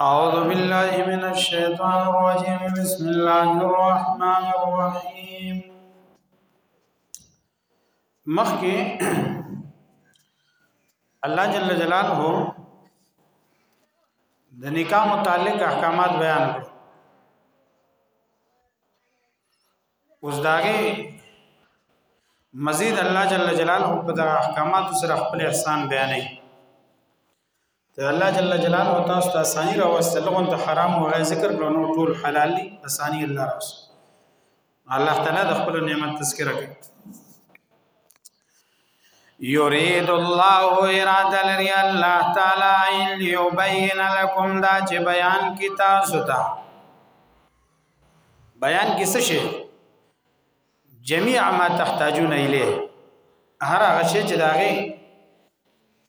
أعوذ بالله من الشيطان الرجيم بسم الله الرحمن الرحيم مخکې الله جل جلاله د نکاح متعلق احکامات بیان کړ اوس داګه مزید الله جل جلاله په دغه احکامات سره خپل احسان بیانوي ته الله جل جلاله او تاسو ته اساني راوسته لغون ته حرام او غیر ذکر کړو نو ټول حلال دي اساني الله راوس الله تعالی د خپل نعمت تذکرہ کوي یرید الله اراده لري الله تعالی ليبين لكم دا چې بیان کی تاسو ته بیان کی څه شي جميع ما تحتاجون الیه هر هغه شی چې داغه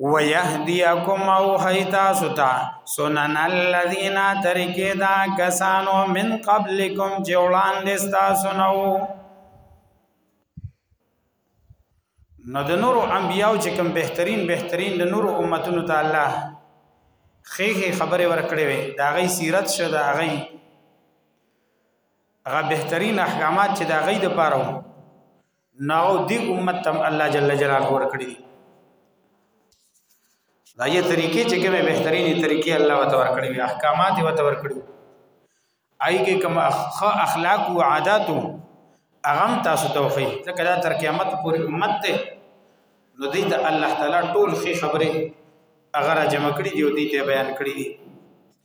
ويهديكم او حيتا ستا سنن الذين ترکه دا کسانو من قبلكم چې وړاندې تاسو نو نو د نورو انبياو چې کوم بهترین بهترین د نورو امتونو ته الله خېخه خبره ورکړې وي دا غي سیرت شه دا غي هغه بهترین احکامات چې دا غي د پاره نو دی امت تم الله جل جلاله ور کړی دا یې طریقې چې کومه بهترینې طریقې الله وتور کړی وي احکامات وتور کړی آی کې کوم اخلاق او عادت اغم تاسو توفی ځکه دا تر قیامت پورې امت ته نو دې ته الله تعالی ټول خې خبره اگر جمع کړی دی او دې ته بیان کړی دی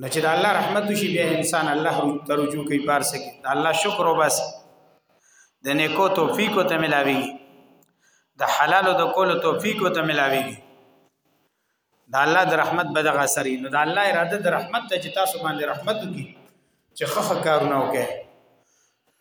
نو چې د الله رحمت شي بیا انسان الله ته رجوع کوي پار سکي د الله شکر او بس د نیکو توفیق ته ملاوي د حلال او د کول توفیق ته ملاوي د الله د رحمت بدغه اثر نو د الله اراده د رحمت ته چې تاسو باندې رحمت وکي چې خخ کارونه وکړي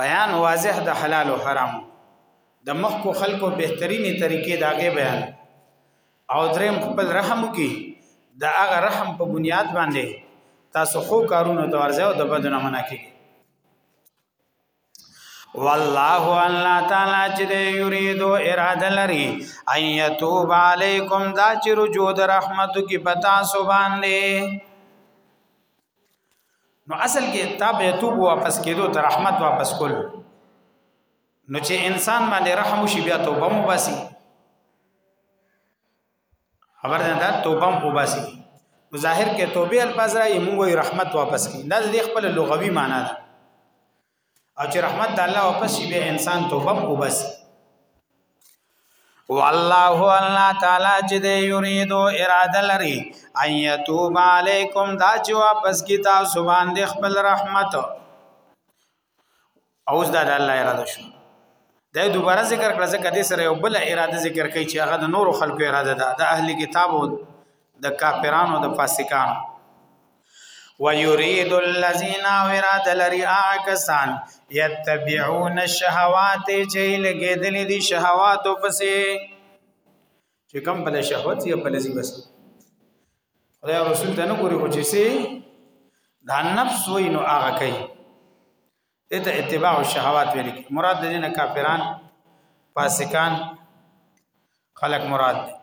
بیان واضح د حلال او حرام د مخکو خلکو بهترینې طریقې داګه بیان او دریم خپل رحم کی د هغه رحم په بنیاد باندې تاسو خو کارونه ته ورځو او د بدو نه منع کی والله الله تعالی چې یرید اراده لري ان یتوب علیکم دا چې رجوع د رحمت کی پتا سو باندې نو اصل کې تا به توب واپس کېدو ته رحمت واپس کول نو چې انسان باندې رحم شي بیا توبه مو باسي خبر ده دا توبه مو باسي ظاهر کې توبه الفاظ راي موږ رحمت واپس کړي دا د خپل لغوي معنی ده او چې رحمت د الله واپس شي به انسان توبه وبس والله الله تعالی چې دی یریدو اراده لري ان یتوب علیکم دا چې واپس کی تاسو باندې خپل رحمت اوس دا د الله اراده شو دا دوباره ذکر کړه ځکه دې سره یو بل اراده ذکر کوي چې هغه د نورو خلکو اراده ده د اهل کتابو د کافرانو د فاسقانو ويريد الذين وراد لريا کسان يتبعون الشهوات چې لګېدل دي شهوات پسې چې کوم بل شهوت یې په لسی بس خدای رسول ته نه ګوري خو چې سي دا نفس وینو هغه کوي دې ته اتباع الشهوات ویل کی مراد دې نه کافران فاسقان خلق مراد دي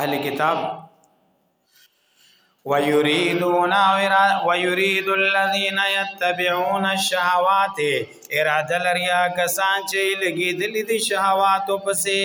اهل کتاب ويريدون ويريد الذين يتبعون الشهوات اراده لريا کسان چې لګي دل دي شهوات پسې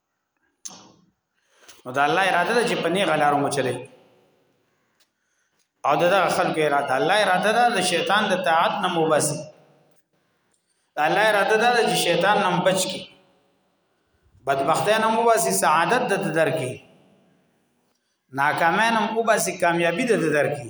نو دا الله اراده ده چې په نیغه لار مو چلے او دا خلق اراده الله اراده ده د شیطان د طاعت نه مو بس الله اراده ده چې شیطان نم بچ کی بدبختۍ نه مو بس سعادت د درکې ناکامۍ نه مو بس کامیابی د درکې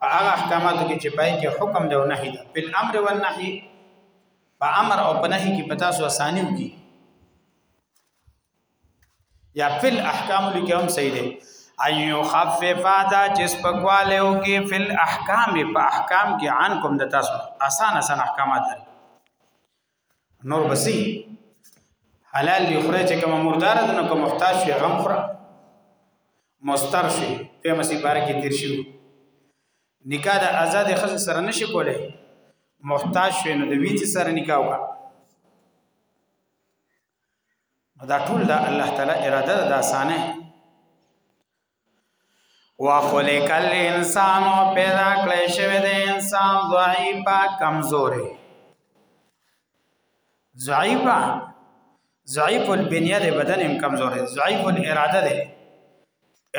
په هغه احکاماتو کې چې پای کې حکم دی او نهي ده په امر او نهي په امر او په نهي کې پتا سو اساني وکي یا فل احکام لیکه هم صحیح دی ایو خففا دا چې سپکواله او کې فل احکام په احکام کې عن کوم د تاسو آسان آسان احکامات لري نور بسی حلال دی خره چې کوم مردار ده نو کوم محتاج شي غم خره مستر شي په مسی بار کې تیر شي نکاح د آزاد خزه سره نشي کولای محتاج شي نو د وینځ سره نکاح وکړه دا ټول د الله تعالی اراده ده اسانه وخلق الانسان پیدا کړی شوی دی انسان ضعیفا کمزوري ضعیفا ضعیف البنیه د بدن هم کمزوري ضعیف الاراده دی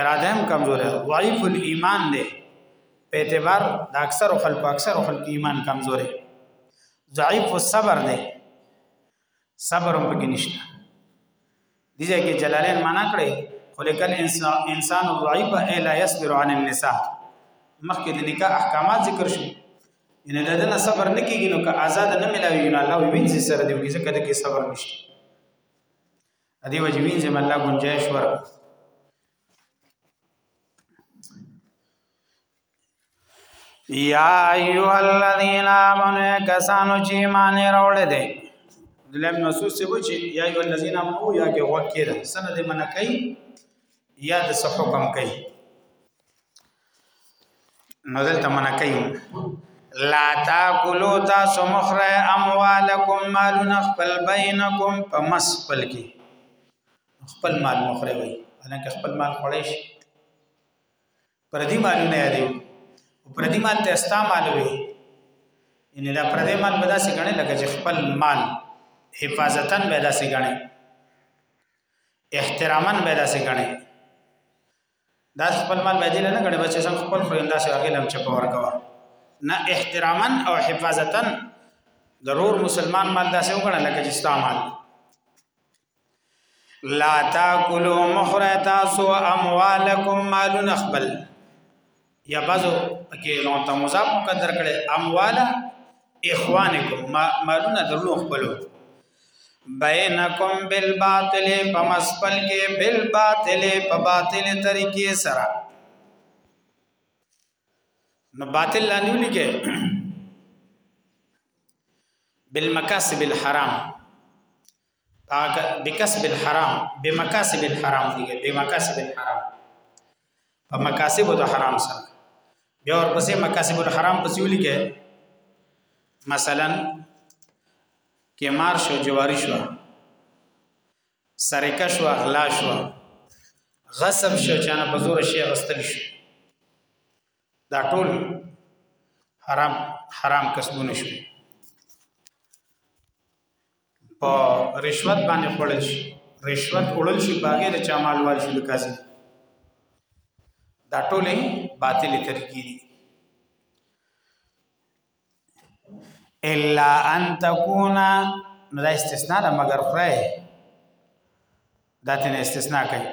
اراده هم کمزوري ضعیف الايمان دی په اعتبار د اکثر خلکو اکثر خلکو ایمان کمزوري ضعیف الصبر دی صبر هم پکې نشته دي ځکه جلالین معنا کړي خلقل انسان انسان ضعیف الا يصبر عن النساء مخکې د نکاح احکامات ذکر شو ان د دنه صبر نکېږي نو که آزاد نه ملاوي نو الله وینځي سره دی ځکه د کې صبر نشته ادي وجه وینځي الله گنجائش ورکړي یا ایها الذین آمنوا کسانو چې ایمان راوړل دي دلم نصوص څه وچی یا ایو الذین امنو یا کې وکړه ده سره دې من کوي یا د صحو کم کوي نو دلته من کوي لا تاکلوا تاسو مخره اموالکم مالون خپل بینکم په مس خپل کې خپل مال مخره وي هلکه خپل مال خړې شي پردي مالونه یادې او پردي مال ته استا مال وي ان دا پردي مال به داسې غني لکه چې خپل مال حفاظتن به داسې غني احترامن به داسې غني دا خپل مال به دې نه غړي بچي څنګه خپل خو انده سره غلم چې پور کوا نه احترامن او حفاظتن ضرور مسلمان مال داسې وګڼه لکه چې ستا مال لا تاکلوا مخره تاسو اموالکم مالون خپل یا بازو کې نو ته مضاف مقدر کړي اموال اخوانکم مالون درلو خپلو بینکم بالباطل فمسپل کې بالباطل په باطل طریقې سره نو باطل لاندې ولګي بالمکاسب الحرام پاک بکسب الحرام بمکاسب الحرام دی بمکاسب الحرام په مکاسب د حرام سره بیا ورپسې مکاسب الحرام پسې ولیکه مثلا کې مار شو جواری شو سرکه شو اغلا شو غصب شو چانه په زور شي غستل شو دا ټول حرام حرام کسبونه شو په رشوت باندې خوړل شي رشوت خوړل شي باغې د چا مال وال شي لکاسي دا ټولې باطلې طریقې دي الا ان تکونا نو دا استثناء ده مگر خره دا تنه استثناء کوي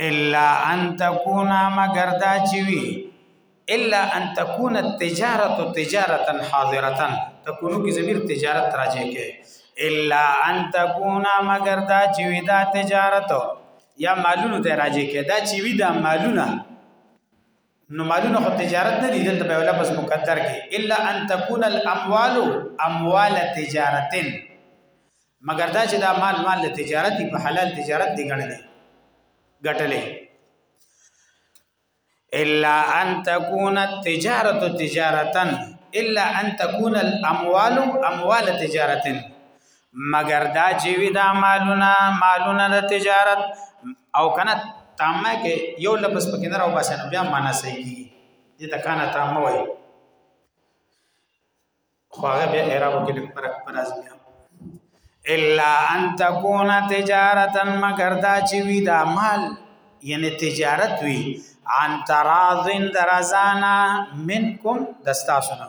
الا ان تكون مگر دا چوي الا ان تكون التجاره تجاره حاضره تكون کی ضمیر تجارت راځي کې الا ان تكون مگر دا چوي دا تجارت یا مالونو ته راځي کې دا چوي دا مالونه نو مالونه خو تجارت نه دي دلته په لفظ مقدر کې الا ان تكون الاموال اموال تجارت مگر دا چې دا مال مال تجارت په حلال تجارت دی ګڼل ګټلې الا ان تكون التجاره تجارتا الا ان تكون الاموال اموال تجارت مگر دا چې وی دا مالونه مالونه د تجارت او کنه تامه کې یو لفظ پکې نه راو باسه بیا معنا صحیح کی دې ته کنه تامه وای خو هغه به اعراب کې لیک پر پر از بیا الا ان تكون تجارتا مگر دا چې وی دا مال یعنی تجارت وی عن تراضن درزانا منکم دستاسنا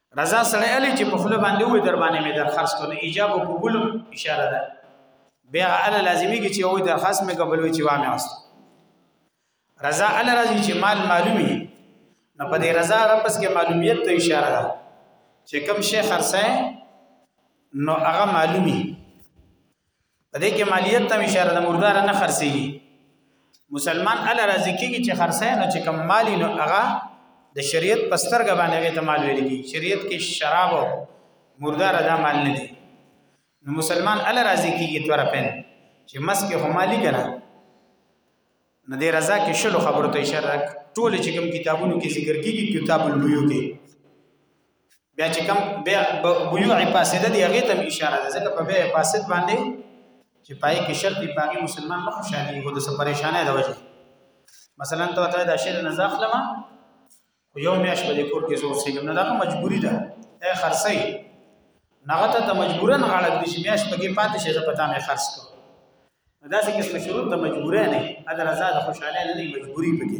رضا سره علي چې په خله باندې وې در باندې مې درخواست کړو ایجاب قبولم اشاره ده بیا ال لازمي کې چې وې درخواست مې قبول وې چې وامه است رضا ال راځي چې مال معلومي نو په دې رضا رپس کې معلومیت ته اشاره ده چې کوم شي خرڅه نو هغه معلومي په دې کې مالیت ته اشاره د مردار نه خرڅيږي مسلمان ال راضي کیږي چې خرڅه نه چې کم مالی نو هغه د شریعت پستر غبانه وي ته مال ویل کی شریعت کې شراب مردار دا مال نه دي نو مسلمان ال راضي کیږي تور پن چې مس کې هم مالی کنه نه دې رضا کې شلو خبرو ته اشاره ټول چې کوم کتابونو کې ذکر کیږي کتاب البیو کې بیا چې کوم بیا بيوع فاسده دی هغه ته اشاره ده ځکه په بيع فاسد باندې چې پای کې شرط دی پاګي مسلمان نه خوشالي هو د څه پریشانه ده وجه مثلا ته ته د شر نه ځخلمه خو یو میاش په کور کې زور سیګم نه دا مجبوری ده اے خرڅي نغته ته مجبورن غاړه دې چې میاش پکې پاتې شي زه پتا مې خرڅ کړ دا څه کې شروط د مجبورې نه ادا رضا د خوشاله نه مجبوری پکې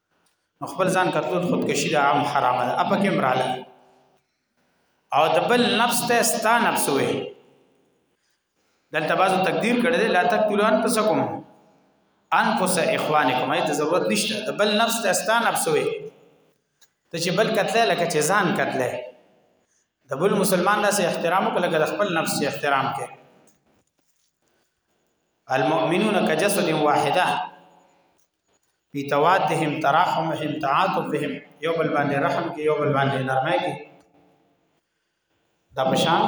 نو خپل ځان قتلول خودکشي د عام حرام ده اپا کې مراله او د بل نفس ته ستا نفس وي دلته بازو تقدیر کړی دی لا تقتلوا انفسکم انفس اخوانکم ایت ضرورت نشته د بل نفس ته ستا نفس وي ته چې بل قتل لکه چې ځان قتل د بل مسلمان داسې احترام وکړه لکه خپل نفس احترام کې المؤمنون کجسد واحده په توادهم تراحمهم تعاطفهم یو بل باندې رحم کې یو بل باندې نرمۍ کې دا بشان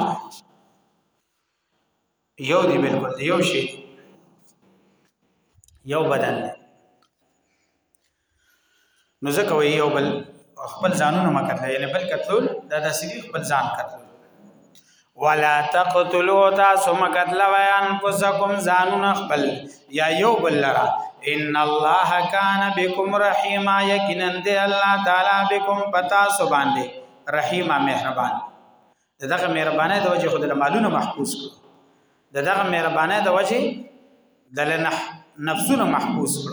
یو دی بالکل یو شی یو بدن دی نو ځکه وی یو بل خپل ځانونه مکتل یعنی بل کتل دا د سری خپل ځان کتل ولا تقتلوا تاسو مقتل ویان پسکم زانون خپل یا یو بل لرا ان الله کان بكم رحیما یقینا دی الله تعالی بكم پتا سو باندې رحیما مهربان دغه مهربانه د وجه خود معلومه محفوظ کړ دغه مهربانه د وجه دلنه نفسونه محفوظ کړ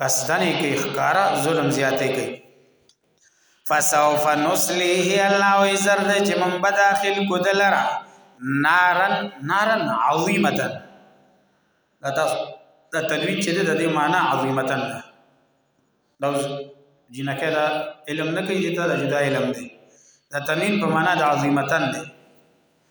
کستنې کوي ښکارا ظلم زیاتې کوي فسوف نسلیه الله وی زرد چې من بداخل کو دلرا نارن نارن عظیمه دا تاسو دا تنوین چې د دې معنی عظیمه ده دا جنکه دا علم نه کوي دا جدا علم دی دا تنوین په معنی د عظیمه ده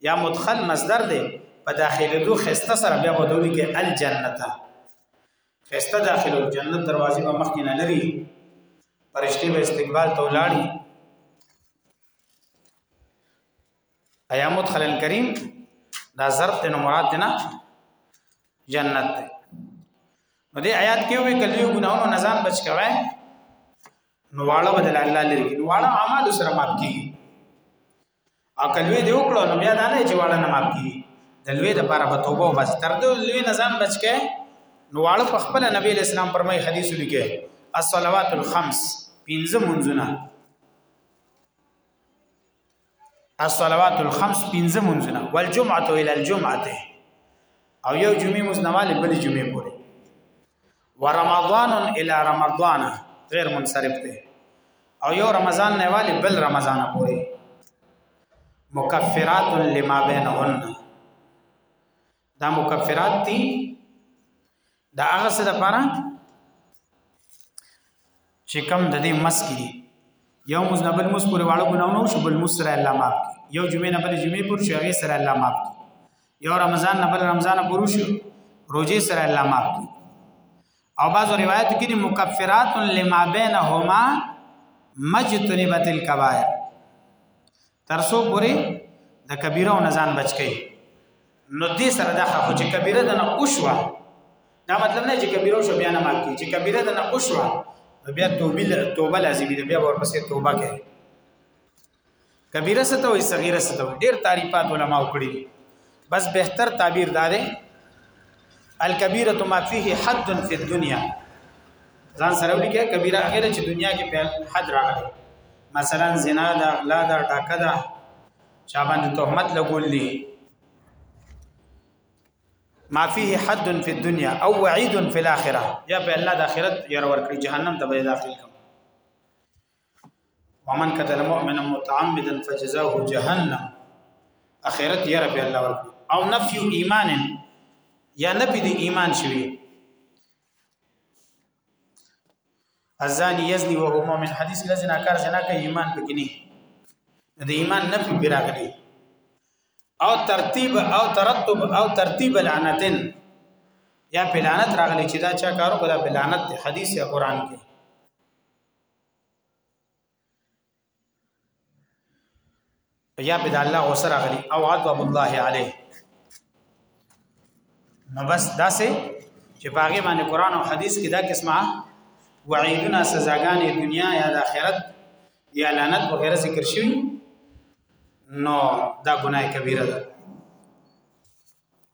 یا مدخل مصدر دی په داخله دو خسته سره بیا ودوی کې الجنت خسته داخله جنت دروازې په مخ کې نه لري پرشتي به استقبال ته ولاړی ایا مدخل کریم دا ظرف ته مراد نه جنت دی نو دې آیات کې وی کلیو ګناونو نظام بچ کوي نو واړه بدل الله لري نو واړه اعمال سره ماپ کیږي او کلوې دی وکړو نو بیا دا نه چې واړه نه معاف کیږي د لوی د لپاره به توبه بس تر دې لوی نه ځان بچ کې نو واړه په خپل نبی اسلام پرمای حدیث لیکه الصلوات الخمس پنځه منځونه الصلوات الخمس پنځه منځونه والجمعه الى الجمعه او یو جمعې مزنواله بل جمعې پورې ورمضان الى رمضان غیر منصرف دی او یو رمضان نه والی بل رمضان پورې مکفرات لما بینهن دا مکفرات دي دا هغه څه د پاره چې کم د دې مس کې دي یو مس نه بل مس پورې واړو ګناونه شو بل مس سره الله معاف یو جمعې نه بل جمعې پورې شو هغه سره الله معاف یو رمضان نه بل رمضان پورې شو روزه سره الله معاف او بعضو روایت کې دي مکفرات لما بینهما مجتنبت الکبائر تر څو پوری د کبیره او نزان بچ کی نو دې سره دا خو چې کبیره د نه اوشوا دا مطلب نه چې کبیره شو بیا نه مات کی چې کبیره د نه اوشوا بیا توبه توبه لازمي ده بیا ورپسې توبه کوي کبیره ستوي صغیره ستوي ډیر تعریفات علما وکړي بس بهتر تعبیر دارې الکبیره ما فيه حد فی الدنيا ځان سره ولیکه کبیره هغه چې دنیا کې په حد راغلی مثلا زنا ده غلا ده ډاکه ده چا باندې تهمت لګول دي ما فيه حد فی الدنيا او وعید فی الاخره یا په الله د اخرت ير ورکړي جهنم ته به داخل کوي ومن قتل مؤمنا متعمدا فجزاه جهنم اخرت یې رب الله ورکړي او نفي ایمان یا نفي د ایمان شوی ازانی یزنی وهو مؤمن حدیث لزنا کار زنا کوي ایمان پکې نه د ایمان نفي براغلی او ترتیب او ترتب او ترتیب لعنتن یا بلانت راغلی چې دا چا کارو کړه بلانت حدیث یا قران کې یا بد الله او سره غلی او عذاب الله علیه نو بس داسې چې باغې باندې قران او حدیث کې دا قسمه وعیدونه سزاګانې دنیا یا د آخرت یا لعنت وغیرہ ذکر شوی نو دا ګناه کبیره ده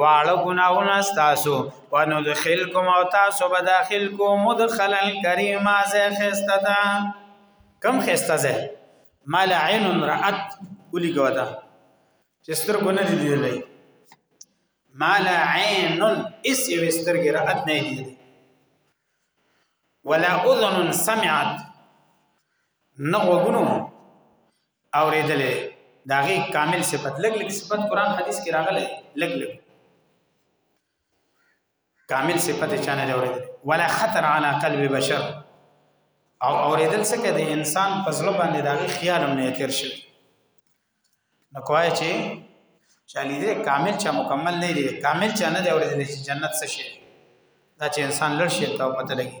واړه ګناونه تاسو وندخلکم او تاسو به داخل کو مدخل الکریم ازه خسته دا کم خسته زه مال عین رات ولي ګودا چې سترګو نه دي لري مال عین اس یو سترګې رات نه دي ولا اذن سمعت نغوګنو اوریدلې داغه کامل صفت لګ لګ صفت قران حدیث کې راغلي لګ لګ کامل صفت چانه دی اوریدل ولا خطر علی قلب بشر او اوریدل څه کې د انسان په ځل باندې داغه خیال هم نه تیر شي نو کوی چې چالي دې کامل چا مکمل نه دی کامل چا نه دی اوریدل چې جنت څه شي دا چې انسان لړ شي ته پته لګي